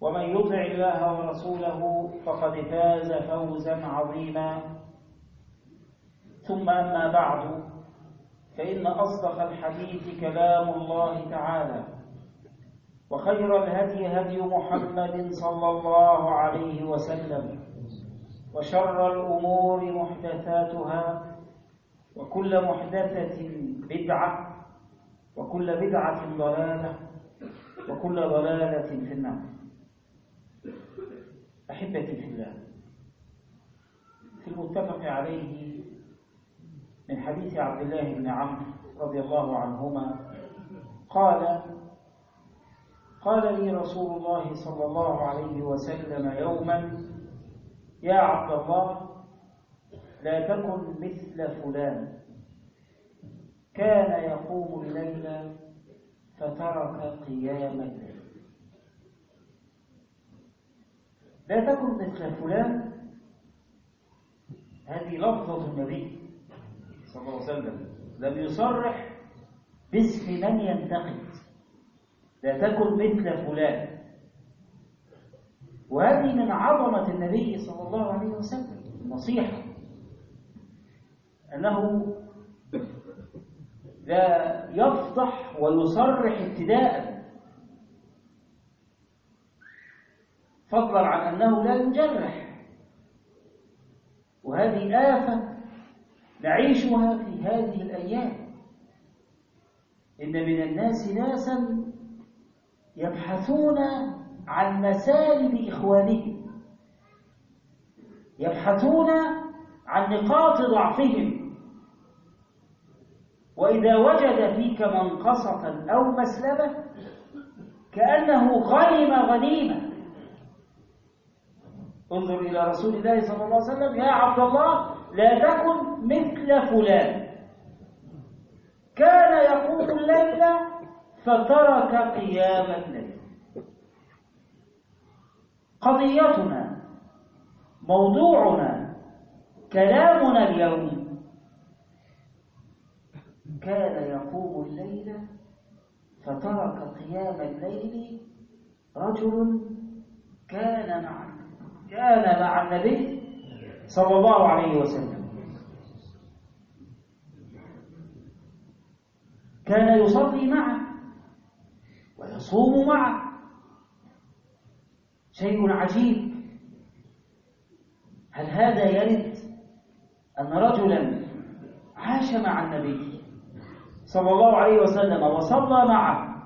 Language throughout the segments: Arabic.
ومن يطع الله ورسوله فقد فاز فوزا عظيما. ثم أما بعد فإن أصدق الحديث كلام الله تعالى وخير الهدي هدي محمد صلى الله عليه وسلم وشر الأمور محدثاتها وكل محدثة بدعة وكل بدعة ضلالة وكل ضلالة في النار. أحبتي في الله في المتفق عليه من حديث عبد الله بن عمرو رضي الله عنهما قال قال لي رسول الله صلى الله عليه وسلم يوما يا عبد الله لا تكن مثل فلان. كان يقوم الليل فترك قيام الليل لا تكن مثل فلان. هذه لفظة النبي صلى الله عليه وسلم. لم يصرح باسم من ينتقد. لا تكن مثل فلان. وهذه من عظمة النبي صلى الله عليه وسلم. النصيحة. أنه لا يفضح ويصرح ابتداء فضلا عن أنه لا يجرح. وهذه آفة نعيشها في هذه الأيام. إن من الناس ناسا يبحثون عن مسالب إخوانهم. يبحثون عن نقاط ضعفهم. وإذا وجد فيك منقصة أو مسلبة كأنه غنم غنيمة. انظر إلى رسول الله صلى الله عليه وسلم يا عبد الله لا تكن مثل فلان. كان يقوم الليل فترك قيام الليل. قضيتنا موضوعنا كلامنا اليوم. كان يقوم الليل فترك قيام الليل رجل كان مع كان مع النبي صلى الله عليه وسلم. كان يصلي معه ويصوم معه. شيء عجيب. هل هذا يرد أن رجلا عاش مع النبي صلى الله عليه وسلم وصلى معه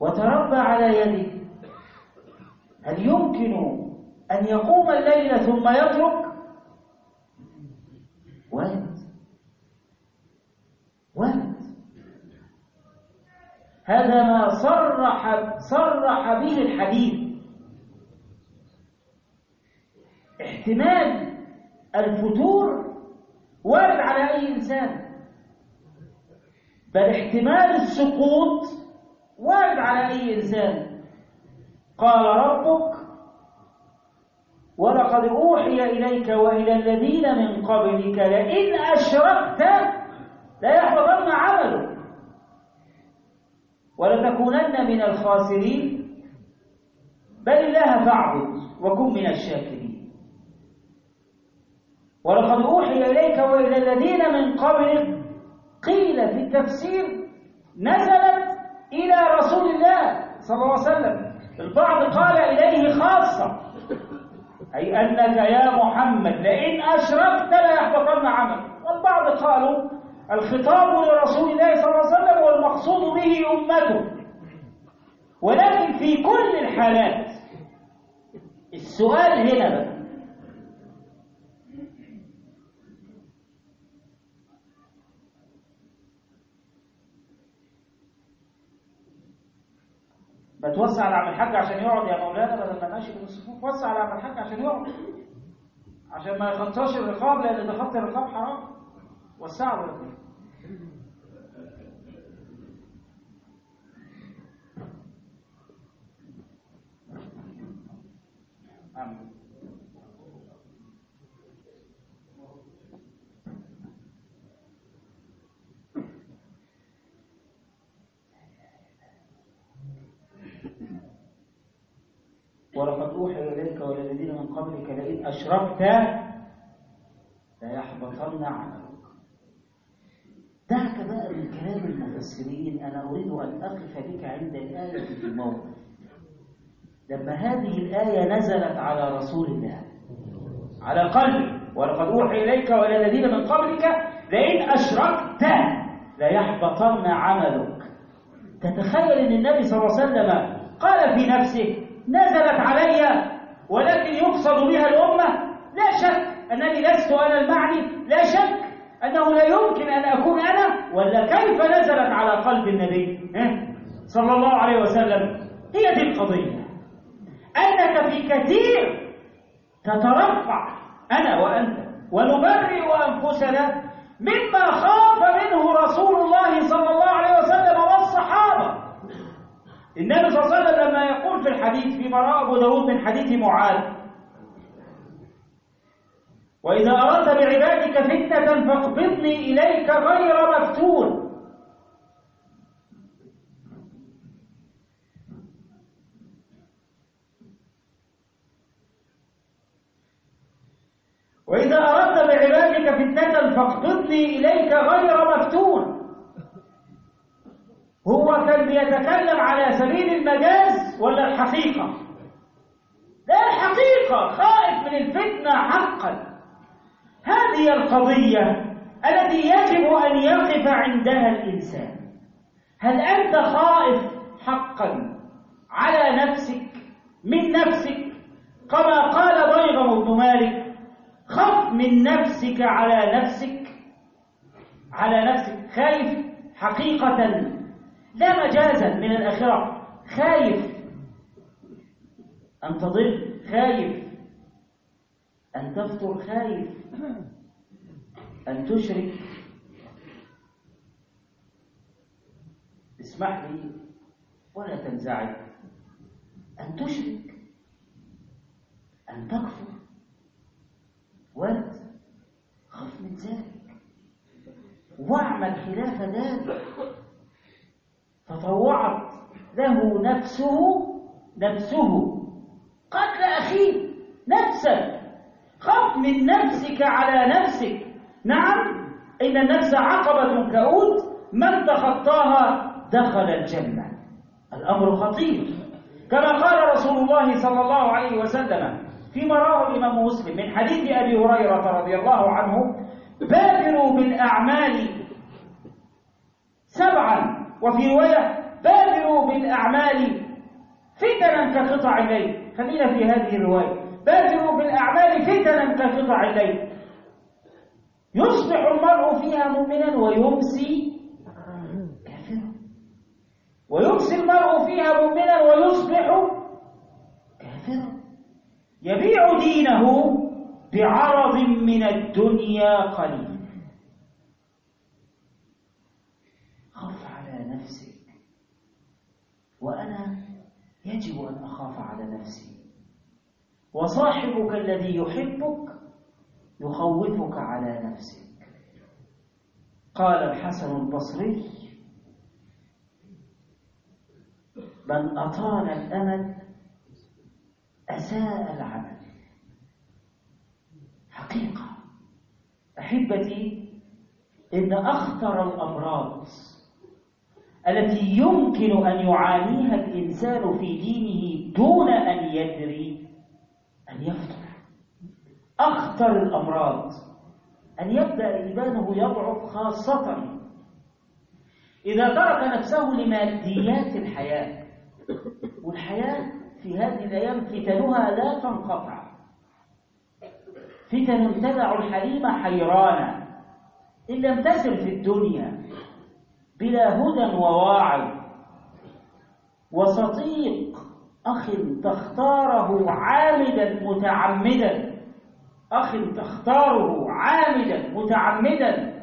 وتربى على يده هل يمكن أن يقوم الليل ثم يترك وارد وارد هذا ما صرح صرح به الحديث. احتمال الفتور وارد على أي إنسان. بل احتمال السقوط وارد على أي إنسان. قال ربك ولقد أوحي إليك وإلى الذين من قبلك لئن أشركت لا يحبطن عملك. ولتكونن من الخاسرين. بل الله فاعبد وكن من الشاكرين. ولقد أوحي إليك وإلى الذين من قبلك. قيل في التفسير نزلت إلى رسول الله صلى الله عليه وسلم. البعض قال إليه خاصة. أي أنك يا محمد لئن أشركت لا يحبطن عملك. والبعض قالوا الخطاب لرسول الله صلى الله عليه وسلم والمقصود به أمته. ولكن في كل الحالات السؤال هنا بقى بتوسع على عم الحاج عشان يقعد يا مولانا بدل ما ماشي من الصفوف. وسع على عم الحاج عشان يقعد. عشان ما يخطاش الرقاب لأن ده خط الرقاب حرام. وسعوا له آمين. ولقد أوحي إليك وإلى الذين من قبلك لئن أشركت ليحبطن عملك. دعك بقى من كلام المفسرين أنا أريد أن أقف بك عند الآية في الموقف. لما هذه الآية نزلت على رسول الله على قلبه ولقد أوحي إليك وإلى الذين من قبلك لئن أشركت ليحبطن عملك. تتخيل أن النبي صلى الله عليه وسلم قال في نفسه نزلت علي ولكن يقصد بها الأمة. لا شك أنني لست أنا المعني. لا شك أنه لا يمكن أن أكون أنا ولا كيف نزلت على قلب النبي؟ صلى الله عليه وسلم. هي دي القضية. أنك في كثير تترفع أنا وأنت ونبرئ أنفسنا مما خاف منه رسول الله صلى الله عليه وسلم. النبي صلى الله عليه وسلم لما يقول في الحديث في براء أبو داود من حديث معاذ وإذا أردت بعبادك فتنة فاقبضني إليك غير مفتون. وإذا أردت بعبادك فتنة فاقبضني إليك غير مفتون هو كان بيتكلم على سبيل المجاز ولا الحقيقة؟ لا الحقيقة خائف من الفتنة حقا. هذه القضية التي يجب أن يقف عندها الإنسان. هل أنت خائف حقا على نفسك من نفسك؟ كما قال ضيغم بن مالك خف من نفسك على نفسك على نفسك خايف حقيقة. لا مجازا من الآخرة خايف. أن تضل. خايف. أن تفطر. خايف. أن تشرك. اسمح لي ولا تنزعج. أن تشرك. أن تكفر. وارد. خف من ذلك. واعمل خلاف ذلك. فطوعت له نفسه نفسه. قتل أخيه نفسك. خف من نفسك على نفسك. نعم إن النفس عقبة كؤود من تخطاها دخل الجنة. الأمر خطير. كما قال رسول الله صلى الله عليه وسلم فيما رواه الإمام مسلم من حديث أبي هريرة رضي الله عنه بادروا بالأعمال سبعا وفي رواية بادروا بالأعمال فتنا كقطع الليل. خلينا في هذه الرواية بادروا بالأعمال فتنا كقطع الليل. يصبح المرء فيها مؤمنا ويمسي كافرا. ويمسي المرء فيها مؤمنا ويصبح كافرا. يبيع دينه بعرض من الدنيا قليل خف على نفسك وأنا يجب أن أخاف على نفسي. وصاحبك الذي يحبك يخوفك على نفسك. قال الحسن البصري من أطال الأمل أساء العمل. حقيقة. أحبتي إن أخطر الأمراض التي يمكن أن يعانيها الإنسان في دينه دون أن يدري أن يفطر أخطر الأمراض. أن يبدأ إيمانه يضعف خاصة. إذا ترك نفسه لماديات الحياة. والحياة في هذه الأيام فتنها لا تنقطع. فتن تدع الحليم حيرانا. إن لم تسر في الدنيا. بلا هدى وواعظ وصديق أخ تختاره عامدا متعمدا. أخ تختاره عامدا متعمدا.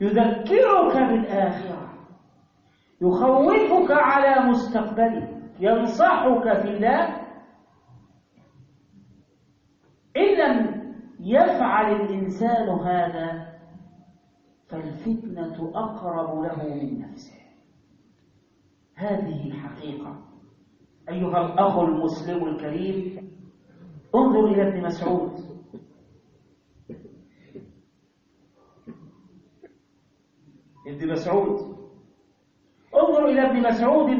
يذكرك بالآخرة. يخوفك على مستقبلك ينصحك في الله إن لم يفعل الإنسان هذا فالفتنة أقرب له من نفسه. هذه حقيقة أيها الأخ المسلم الكريم انظر إلى ابن مسعود. ابن مسعود. انظر إلى ابن مسعود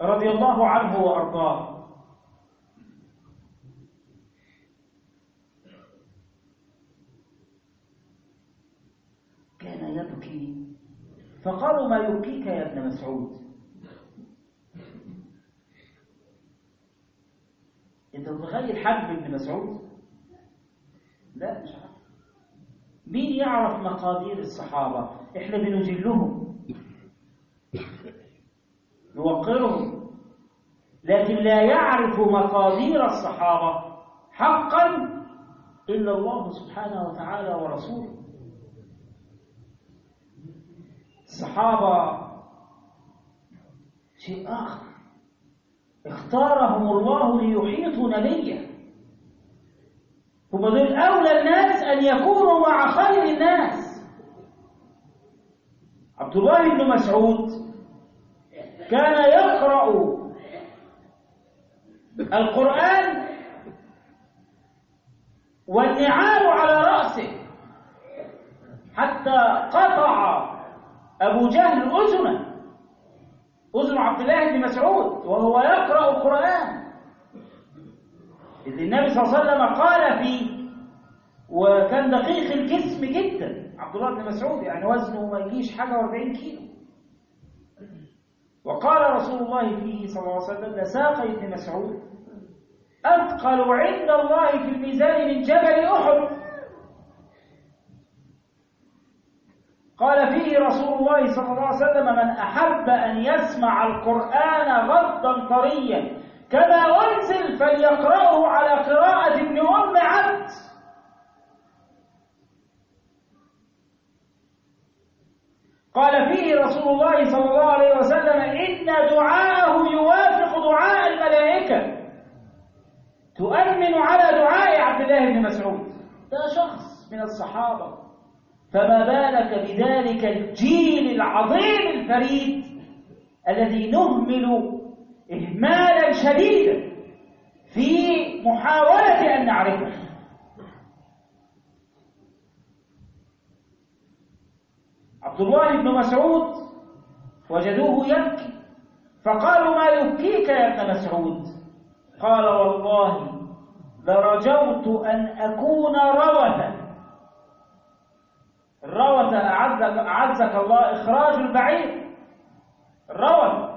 رضي الله عنه وأرضاه كان يبكي فقالوا ما يبكيك يا ابن مسعود. انت متخيل حجم ابن مسعود؟ لا مش عارف. مين يعرف مقادير الصحابة؟ إحنا بنجلهم. نوقرهم. لكن لا يعرف مقادير الصحابة حقا إلا الله سبحانه وتعالى ورسوله. الصحابة شيء آخر. اختارهم الله ليحيطوا نبيه. هم دول أولى الناس أن يكونوا مع خير الناس. عبد الله بن مسعود كان يقرأ القرآن والنعال على رأسه حتى قطع أبو جهل أذنه أذن عبد الله بن مسعود وهو يقرأ القرآن. إذ النبي صلى الله عليه وسلم قال فيه وكان دقيق الجسم جدا. عبد الله بن مسعود يعني وزنه ما يجيش حاجة و40 كيلو. وقال رسول الله فيه صلى الله عليه وسلم لساق ابن مسعود أثقل عند الله في الميزان من جبل أحد. قال فيه رسول الله صلى الله عليه وسلم من أحب أن يسمع القرآن غضا طريا كما أنزل فليقرأه على قراءة ابن أم عبد. قال فيه رسول الله صلى الله عليه وسلم إن دعاءه يوافق دعاء الملائكة. تؤمن على دعاء عبد الله بن مسعود. ده شخص من الصحابة. فما بالك بذلك الجيل العظيم الفريد الذي نهمل إهمالا شديدا في محاولة أن نعرفه. عبد الله بن مسعود وجدوه يبكي فقالوا ما يبكيك يا ابن مسعود؟ قال والله لرجوت أن أكون روثا. الروث أعزك, أعزك الله إخراج البعير. الروث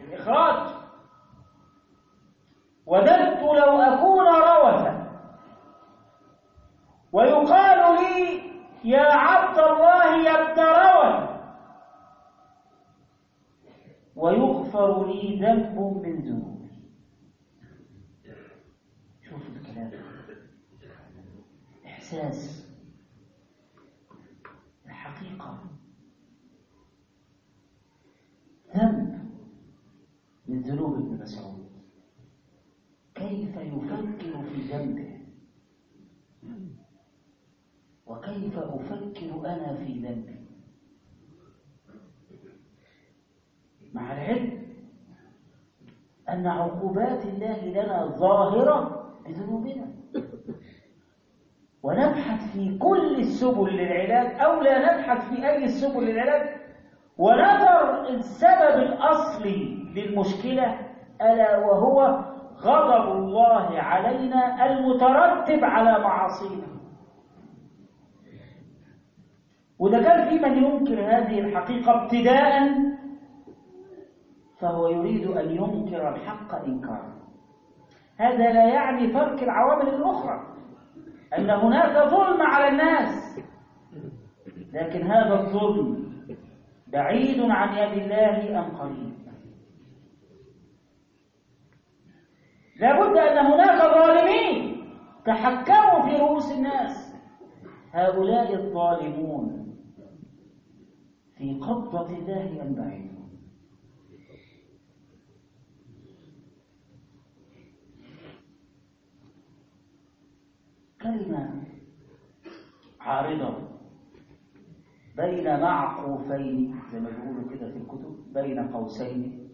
الإخراج وددت لو أكون روثا ويقال لي يا عبد الله يا ابن روث ويغفر لي ذنب من ذنوبي. شوف الكلام. إحساس. ذنب من ذنوب ابن مسعود. كيف يفكر في ذنبه؟ وكيف أفكر أنا في ذنبي؟ مع العلم أن عقوبات الله لنا ظاهرة بذنوبنا. ونبحث في كل السبل للعلاج أو لا نبحث في أي سبل للعلاج ونذر السبب الأصلي للمشكلة ألا وهو غضب الله علينا المترتب على معاصينا. وإذا كان في من ينكر هذه الحقيقة ابتداء فهو يريد أن ينكر الحق إنكارا. هذا لا يعني ترك العوامل الأخرى أن هناك ظلم على الناس. لكن هذا الظلم بعيد عن يد الله أم قريب؟ لابد أن هناك ظالمين تحكموا في رؤوس الناس. هؤلاء الظالمون في قبضة الله بعيد؟ كلمة عارضة. بين معقوفين زي ما بيقولوا كده في الكتب بين قوسين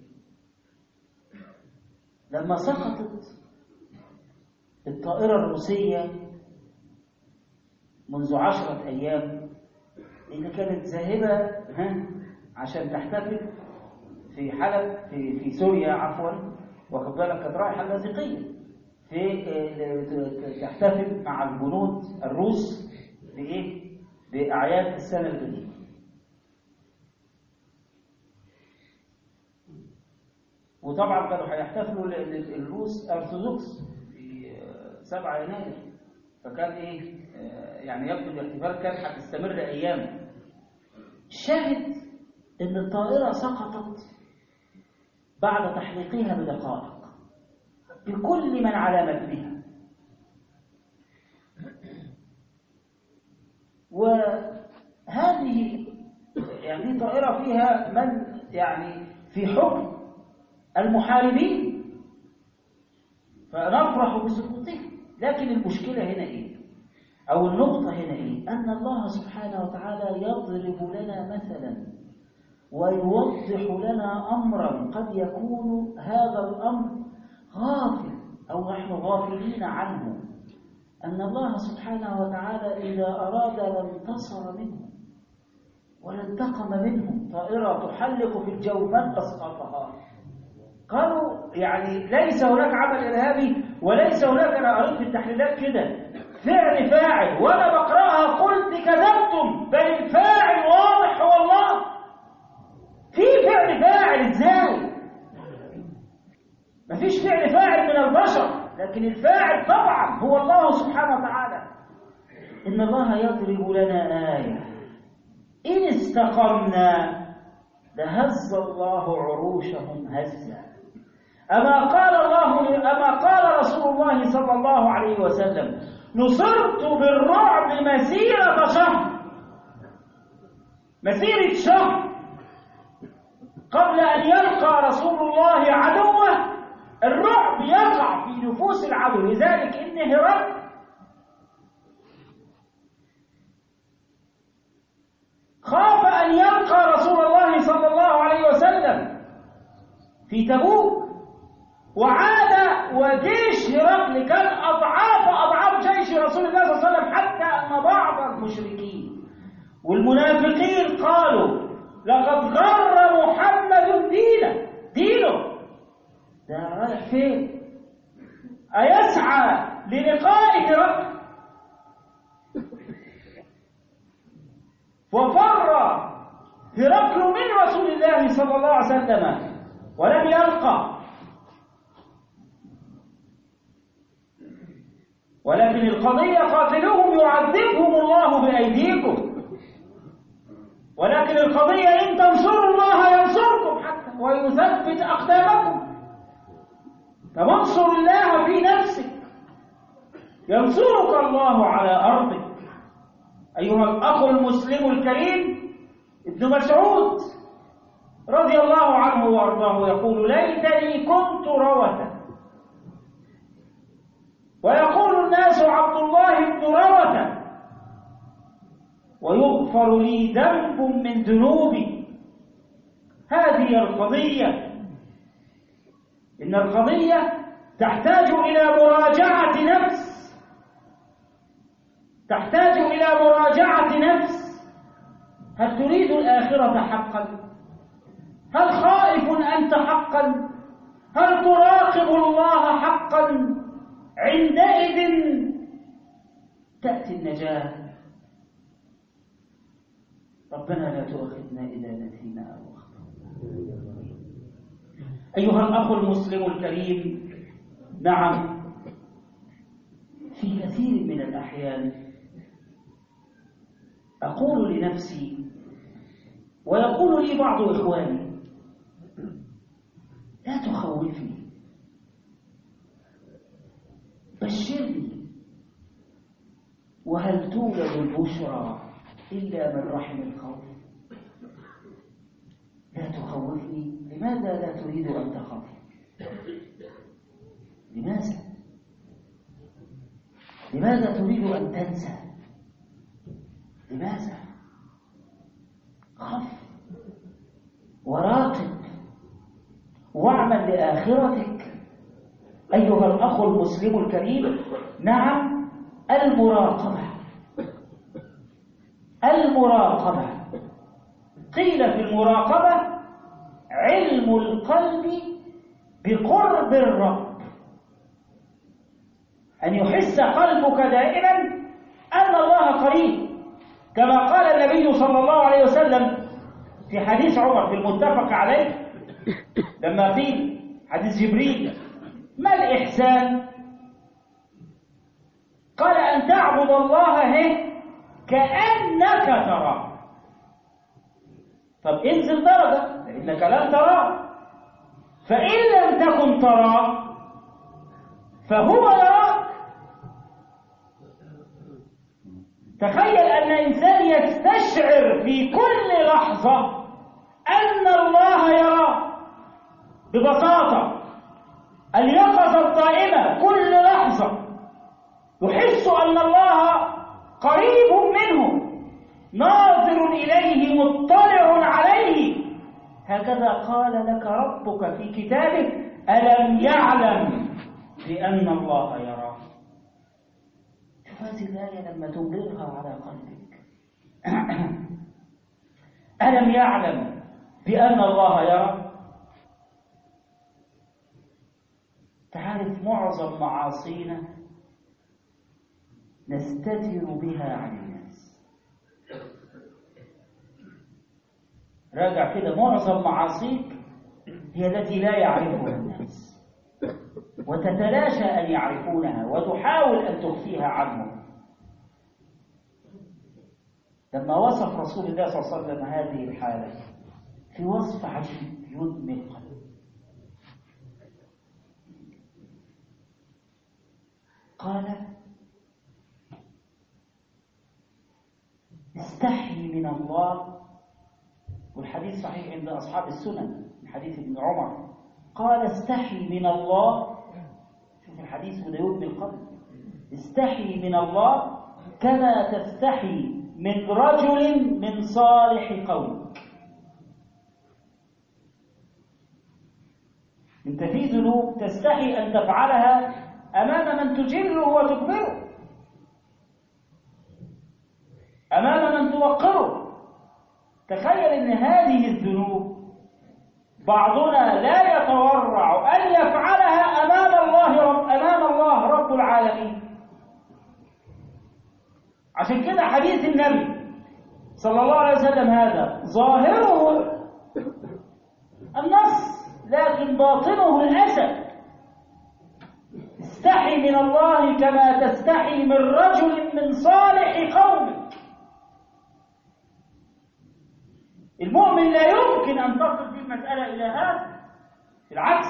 لما سقطت الطائرة الروسية منذ عشرة أيام اللي كانت ذاهبة عشان تحتفل في حلب في في سوريا عفوا واخد بالك كانت رايحة اللاذقية في تحتفل مع الجنود الروس بإيه؟ بأعياد السنة الجديدة. وطبعا كانوا هيحتفلوا لأن الروس أرثوذكس في 7 يناير فكان إيه؟ يعني يبدو الاحتفال كان هتستمر أيام. الشاهد إن الطائرة سقطت بعد تحليقها بدقائق. بكل من على متنها وهذه يعني طائرة فيها من يعني في حكم المحاربين فنفرح بسقوطهم لكن المشكلة هنا إيه؟ أو النقطة هنا إيه؟ أن الله سبحانه وتعالى يضرب لنا مثلا ويوضح لنا أمرا قد يكون هذا الأمر غافل أو نحن غافلين عنه أن الله سبحانه وتعالى إذا أراد لانتصر منه ولانتقم منهم طائرة تحلق في الجو من أسقطها قالوا يعني ليس هناك عمل إرهابي وليس هناك أنا قريت في التحليلات كده. فعل فاعل وأنا بقرأها قلت كذبتم بل الفاعل واضح هو الله في فعل فاعل إزاي؟ مفيش فعل فاعل من البشر. لكن الفاعل طبعا هو الله سبحانه وتعالى. إن الله يضرب لنا آية. إن استقمنا لهز الله عروشهم هزا. أما قال الله أما قال رسول الله صلى الله عليه وسلم نصرت بالرعب مسيرة شهر مسيرة شهر قبل أن يلقى رسول الله عدوه الرعب يقع في نفوس العدو. لذلك إن هرقل خاف أن يلقى رسول الله صلى الله عليه وسلم في تبوك. وعاد وجيش هرقل كان أضعاف أضعاف جيش رسول الله صلى الله عليه وسلم حتى أن بعض المشركين والمنافقين قالوا لقد غر محمد دينه دينه. ده رايح فين أيسعى للقاء هرقل وفر هرقل من رسول الله صلى الله عليه وسلم ولم يلقى. ولكن القضية قاتلوهم يعذبهم الله بأيديكم. ولكن القضية إن تنصروا الله ينصركم حتى ويثبت أقدامكم. فمنصر الله في نفسك. ينصرك الله على أرضك. أيها الأخ المسلم الكريم ابن مسعود رضي الله عنه وأرضاه يقول ليتني كنت روة. ويقول الناس عبد الله بن روة. ويغفر لي ذنب من ذنوبي. هذه القضية إن القضية تحتاج إلى مراجعة نفس. تحتاج إلى مراجعة نفس. هل تريد الآخرة حقا؟ هل خائف أنت حقا؟ هل تراقب الله حقا؟ عندئذ تأتي النجاة. ربنا لا تؤاخذنا إذا نسينا أو أخطأنا. أيها الأخ المسلم الكريم نعم. في كثير من الأحيان أقول لنفسي ويقول لي بعض إخواني لا تخوفني بشرني وهل توجد البشرى إلا من رحم الخوف؟ لا تخوفني. لماذا لا تريد أن تخاف لماذا؟ لماذا تريد أن تنسى؟ لماذا؟ خف وراقب واعمل لآخرتك. أيها الأخ المسلم الكريم نعم المراقبة. المراقبة. قيل في المراقبة علم القلب بقرب الرب. أن يحس قلبك دائما أن الله قريب. كما قال النبي صلى الله عليه وسلم في حديث عمر في المتفق عليه لما قيل حديث جبريل ما الإحسان؟ قال أن تعبد الله كأنك تراه. طب انزل درجة لأنك لن تراه فإن لم تكن تراه فهو يراك. تخيل أن إنسان يستشعر في كل لحظة أن الله يراه ببساطة اليقظة الدائمة كل لحظة يحس أن الله قريب منه. ناظر إليه مطلع عليه. هكذا قال لك ربك في كتابه ألم يعلم بأن الله يراه؟ شوف هذه الآية لما تمررها على قلبك. ألم يعلم بأن الله يرى تعرف معظم معاصينا نستتر بها عن الناس راجع كده معظم معاصيك هي التي لا يعرفها الناس. وتتلاشى أن يعرفونها وتحاول أن تخفيها عنهم. لما وصف رسول الله صلى الله عليه وسلم هذه الحالة في وصف عجيب يدمي القلب قال استحي من الله والحديث صحيح عند أصحاب السنن من حديث ابن عمر. قال استحي من الله. شوف الحديث وده يدمي القلب استحي من الله كما تستحي من رجل من صالح قومك. أنت في ذنوب تستحي أن تفعلها أمام من تجله وتكبره. أمام من توقره. تخيل إن هذه الذنوب بعضنا لا يتورع أن يفعلها أمام الله رب أمام الله رب العالمين. عشان كده حديث النبي صلى الله عليه وسلم هذا ظاهره النص لكن باطنه الأسد. استحي من الله كما تستحي من رجل من صالح قومك المؤمن لا يمكن أن تصل في المسألة إلى هذا. بالعكس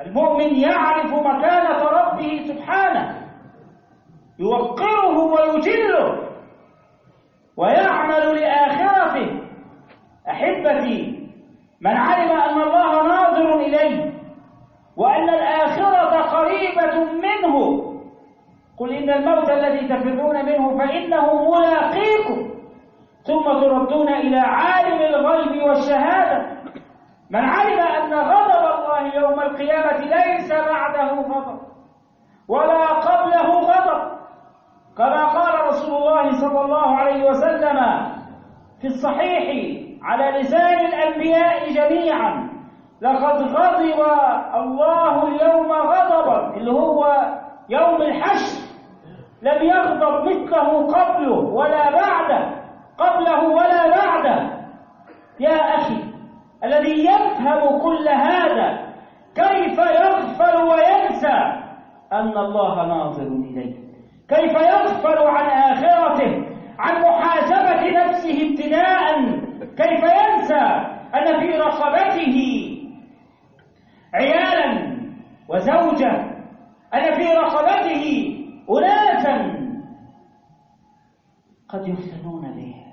المؤمن يعرف مكانة ربه سبحانه يوقره ويجله ويعمل لآخرته. أحبتي من علم أن الله ناظر إليه وأن الآخرة قريبة منه قل إن الموت الذي تفرون منه فإنه ملاقيكم. ثم تردون إلى عالم الغيب والشهادة. من علم أن غضب الله يوم القيامة ليس بعده غضب ولا قبله غضب. كما قال رسول الله صلى الله عليه وسلم في الصحيح على لسان الأنبياء جميعا لقد غضب الله اليوم غضبا. اللي هو يوم الحشر. لم يغضب مثله قبله ولا بعده. قبله ولا بعده. يا أخي الذي يفهم كل هذا كيف يغفل وينسى أن الله ناظر إليه؟ كيف يغفل عن آخرته عن محاسبة نفسه ابتداء؟ كيف ينسى أن في رقبته عيالا وزوجة؟ أن في رقبته أناسا قد يفتنون به.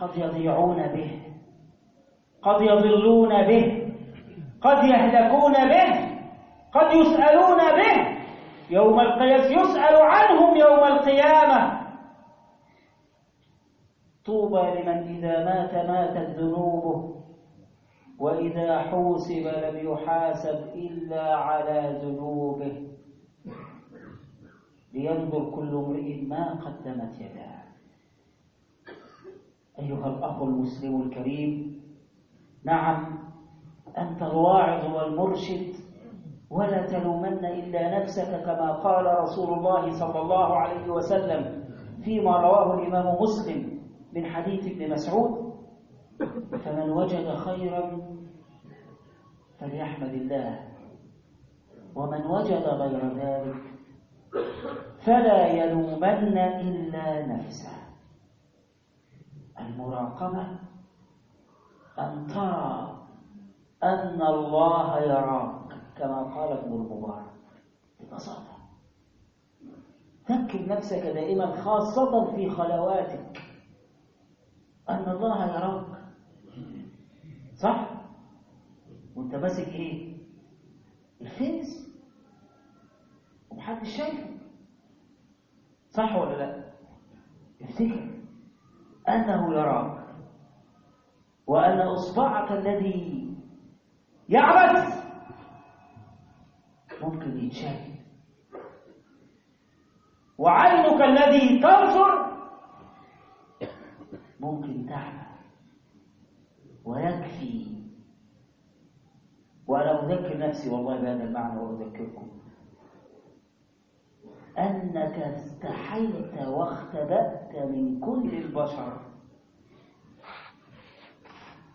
قد يضيعون به قد يضلون به قد يهلكون به قد يسألون به يوم القيامة يسأل عنهم يوم القيامة. طوبى لمن إذا مات ماتت ذنوبه وإذا حوسب لم يحاسب إلا على ذنوبه. لينظر كل امرئ ما قدمت يداه. أيها الأخ المسلم الكريم. نعم أنت الواعظ والمرشد ولا تلومن إلا نفسك كما قال رسول الله صلى الله عليه وسلم فيما رواه الإمام مسلم من حديث ابن مسعود فمن وجد خيرا فليحمد الله ومن وجد غير ذلك فلا يلومن إلا نفسه. المراقبة. أن ترى أن الله يراك كما قال ابن المبارك. ببساطة. ذكر نفسك دائما خاصة في خلواتك. أن الله يراك. صح؟ وأنت ماسك إيه؟ الفيس. ومحدش شايفه صح ولا لا؟ افتكر أنه يراك وأن إصبعك الذي يعبث ممكن يتشال. وعينك الذي تنظر ممكن تعمى ويكفي. وأنا أذكر نفسي والله بهذا المعنى وأذكركم. أنك استحيت واختبأت من كل البشر.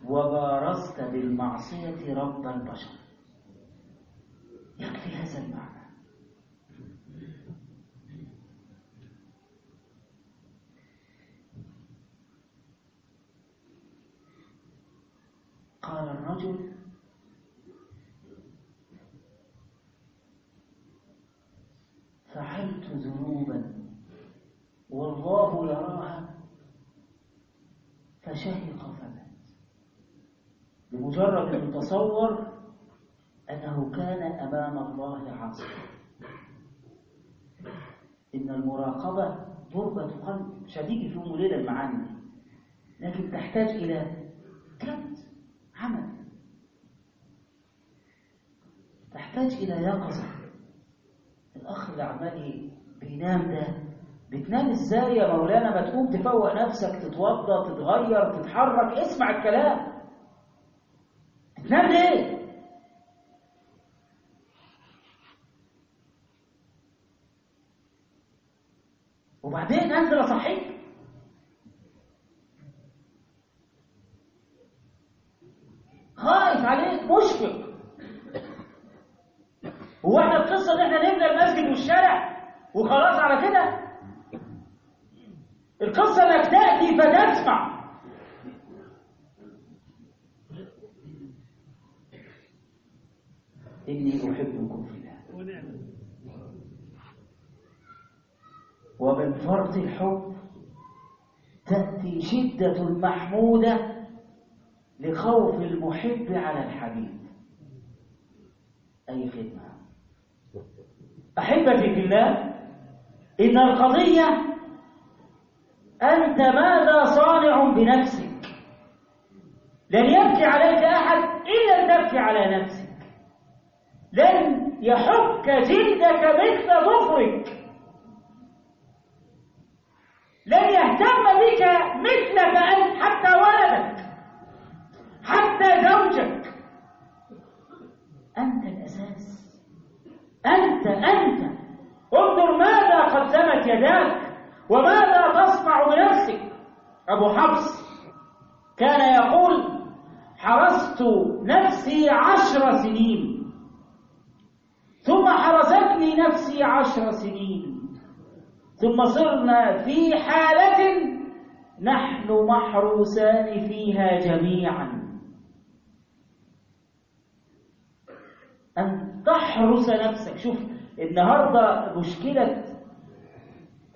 وبارزت بالمعصية رب البشر. يكفي هذا المعنى. قال الرجل فعلت ذنوبا والله يراها فشهق فمات. بمجرد أن تصور أنه كان أمام الله عاصيا إن المراقبة ضربة قلب هتيجي في يوم المعاني. لكن تحتاج إلى كبت عمل. تحتاج إلى يقظة. الأخ اللي عمال بينام ده بتنام إزاي يا مولانا؟ ما تقوم تفوق نفسك تتوضى تتغير تتحرك اسمع الكلام. بتنام ليه؟ وبعدين انزل اصحيك خايف عليك مشفق هو إحنا القصة ان إحنا نبني المسجد والشارع وخلاص على كده. القصة إنك تأتي فتسمع. إني أحبكم في الله. ومن فرط الحب تأتي شدة المحموده لخوف المحب على الحبيب أي خدمة؟ احبتي في الله؟ إن القضية أنت ماذا صانع بنفسك؟ لن يبكي عليك أحد إلا أن تبكي على نفسك. لن يحك جلدك مثل ظفرك. لن يهتم بك مثلك أنت حتى ولدك حتى زوجك. أنت الأساس. أنت أنت. انظر ماذا قدمت يداك وماذا تصنع بنفسك. أبو حفص كان يقول حرست نفسي عشر سنين ثم حرستني نفسي عشر سنين ثم صرنا في حالة نحن محروسان فيها جميعا. أن تحرس نفسك. شوف النهاردة مشكلة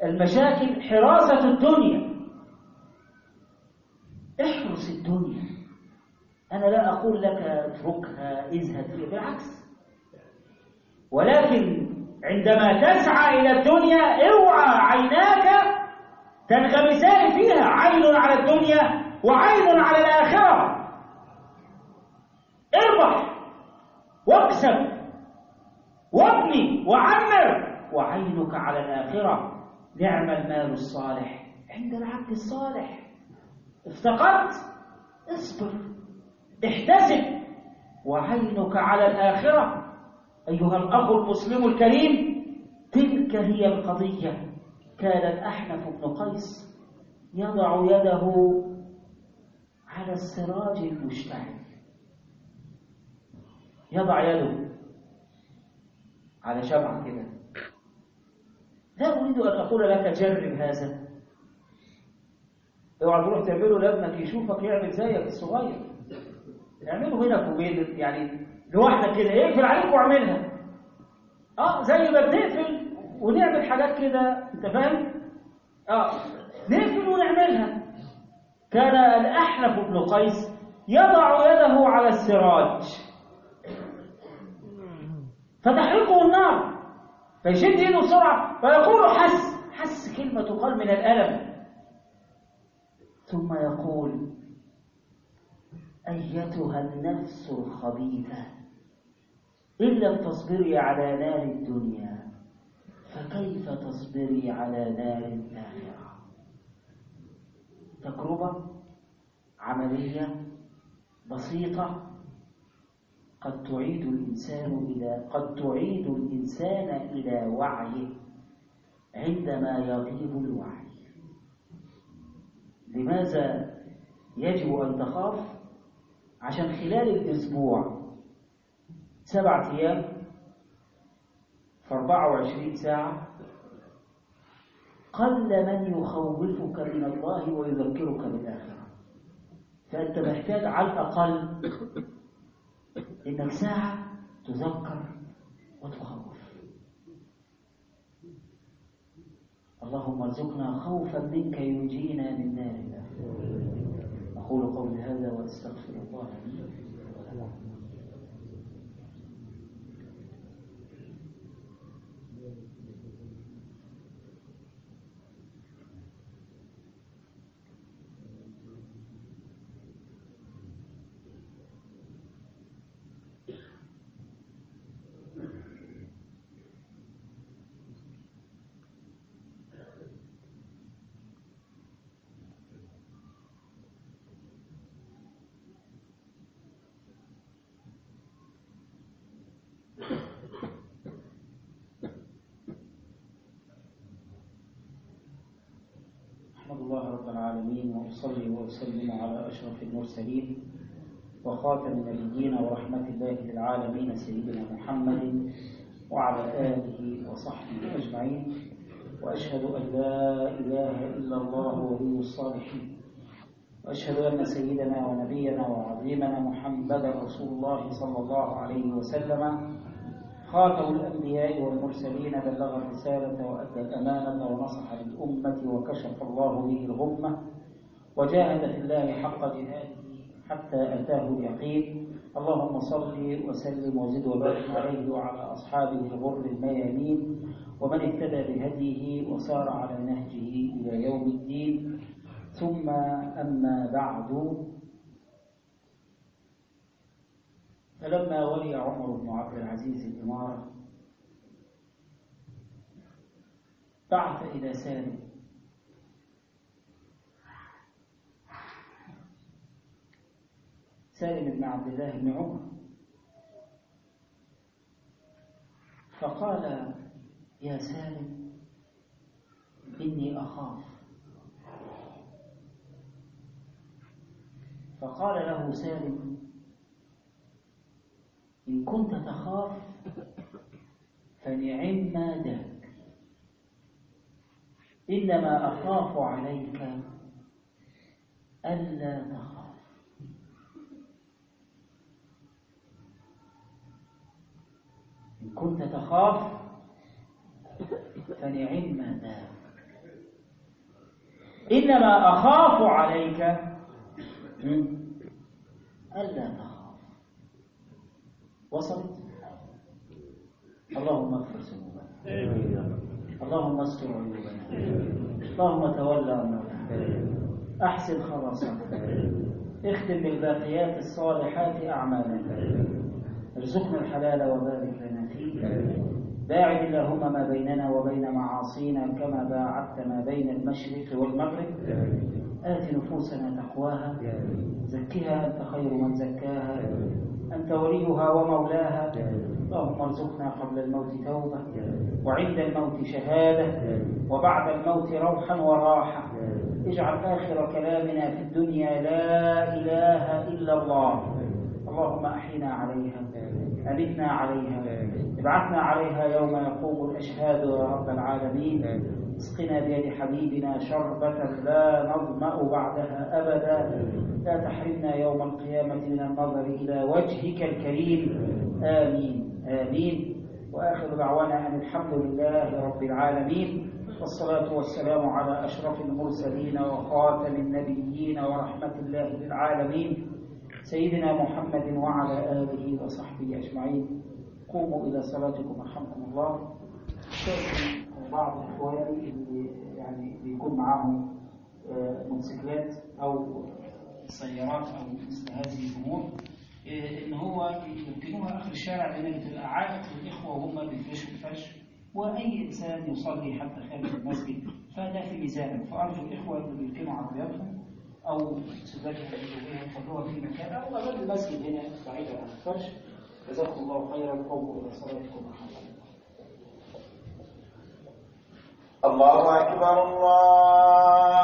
المشاكل حراسة الدنيا. احرس الدنيا. أنا لا أقول لك اتركها اذهب فيها. بالعكس. ولكن عندما تسعى إلى الدنيا اوعى عيناك تنغمسان فيها. عين على الدنيا وعين على الآخرة. اربح واكسب. وابني وعمر. وعينك على الآخرة. نعم المال الصالح. عند العبد الصالح. افتقرت. اصبر. احتسب. وعينك على الآخرة. أيها الأخ المسلم الكريم تلك هي القضية. كان الأحنف بن قيس يضع يده على السراج المشتعل. يضع يده على شمعة كده. لا أريد أن أقول لك جرب هذا. اوعى تروح تعمله لابنك يشوفك يعمل زيك الصغير. اعمله هنا وبين يعني لوحدك كده اقفل عليك واعملها. آه زي ما بنقفل ونعمل حاجات كده انت فاهم؟ آه نقفل ونعملها. كان الأحنف بن قيس يضع يده على السراج. فتحرقه النار. فيشد يده بسرعة فيقول حس حس كلمة تقال من الألم. ثم يقول أيتها النفس الخبيثة إن لم تصبري على نار الدنيا فكيف تصبري على نار الآخرة؟ تجربة؟ عملية؟ بسيطة؟ قد تعيد الإنسان إلى قد تعيد الإنسان إلى وعيه عندما يغيب الوعي. لماذا يجب أن تخاف؟ عشان خلال الأسبوع سبعة أيام في 24 ساعة قل من يخوفك من الله ويذكرك بالآخرة. فأنت محتاج على الأقل إنك ساعة تذكر وتخوف. اللهم ارزقنا خوفا منك ينجينا من نار الآخرة أقول قولي هذا وأستغفر الله لي ولكم أحمد الله رب العالمين وأصلي وأسلم على أشرف المرسلين وخاتم النبيين ورحمة الله للعالمين سيدنا محمد وعلى آله وصحبه أجمعين. وأشهد أن لا إله إلا الله ولي الصالحين. وأشهد أن سيدنا ونبينا وعظيمنا محمدا رسول الله صلى الله عليه وسلم. خاتم الأنبياء والمرسلين بلغ الرسالة وأدى الأمانة ونصح للأمة وكشف الله به الغمة. وجاهد في الله حق جهاده حتى أتاه اليقين. اللهم صل وسلم وزد وبارك عليه وعلى أصحابه الغر الميامين. ومن اهتدى بهديه وسار على نهجه إلى يوم الدين. ثم أما بعد. فلما ولي عمر بن عبد العزيز الإمارة بعث إلى سالم سالم بن عبد الله بن عمر. فقال يا سالم إني أخاف. فقال له سالم إن كنت تخاف فنعم ما ذاك إنما أخاف عليك ألا تخاف. إن كنت تخاف فنعم ذاك إنما أخاف عليك. ألا تخاف. وصلت. اللهم اغفر ذنوبنا. اللهم استر عيوبنا. اللهم تولى امرنا أحسن خلاصنا. اختم بالباقيات الصالحات أعمالنا. ارزقنا الحلال وبارك لنا فيه باعد اللهم ما بيننا وبين معاصينا كما باعدت ما بين المشرق والمغرب. آت نفوسنا تقواها. زكها أنت خير من زكاها. أنت وليها ومولاها. اللهم ارزقنا قبل الموت توبة. وعند الموت شهادة. وبعد الموت روحا وراحة. اجعل آخر كلامنا في الدنيا لا إله إلا الله. اللهم أحينا عليها. أمتنا عليها. ابعثنا عليها يوم يقوم الأشهاد يا رب العالمين. اسقنا بيد حبيبنا شربة لا نظمأ بعدها أبدا. لا تحرمنا يوم القيامة من النظر إلى وجهك الكريم. آمين. آمين. وآخر دعوانا أن الحمد لله رب العالمين. والصلاة والسلام على أشرف المرسلين وخاتم النبيين ورحمة الله للعالمين. سيدنا محمد وعلى آله وصحبه أجمعين. قوموا إلى صلاتكم رحمكم الله. بعض إخواني اللي يعني بيكون معاهم موتوسيكلات أو سيارات أو مثل هذه الأمور إن هو يمكنها آخر الشارع لأن بتبقى عائق للإخوة وهم بيفرشوا الفرش وأي إنسان يصلي حتى خارج المسجد فده في ميزان. فأرجو الإخوة اللي بيمكنوا عربياتهم. أو سباكة اللي يخلوها في مكان أو أمام المسجد. هنا بعيدا عن الفرش. جزاكم الله خيرا. قوموا إلى صلاتكم. الله أكبر الله